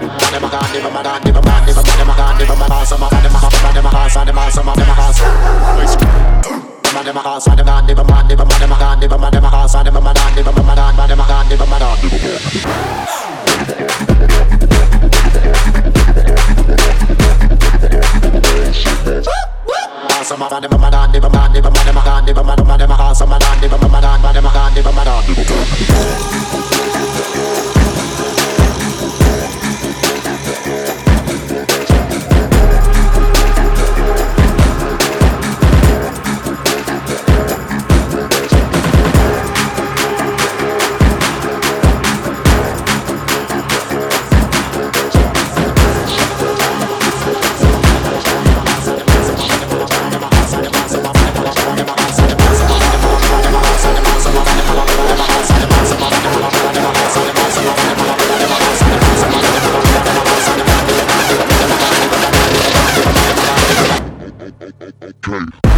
Some of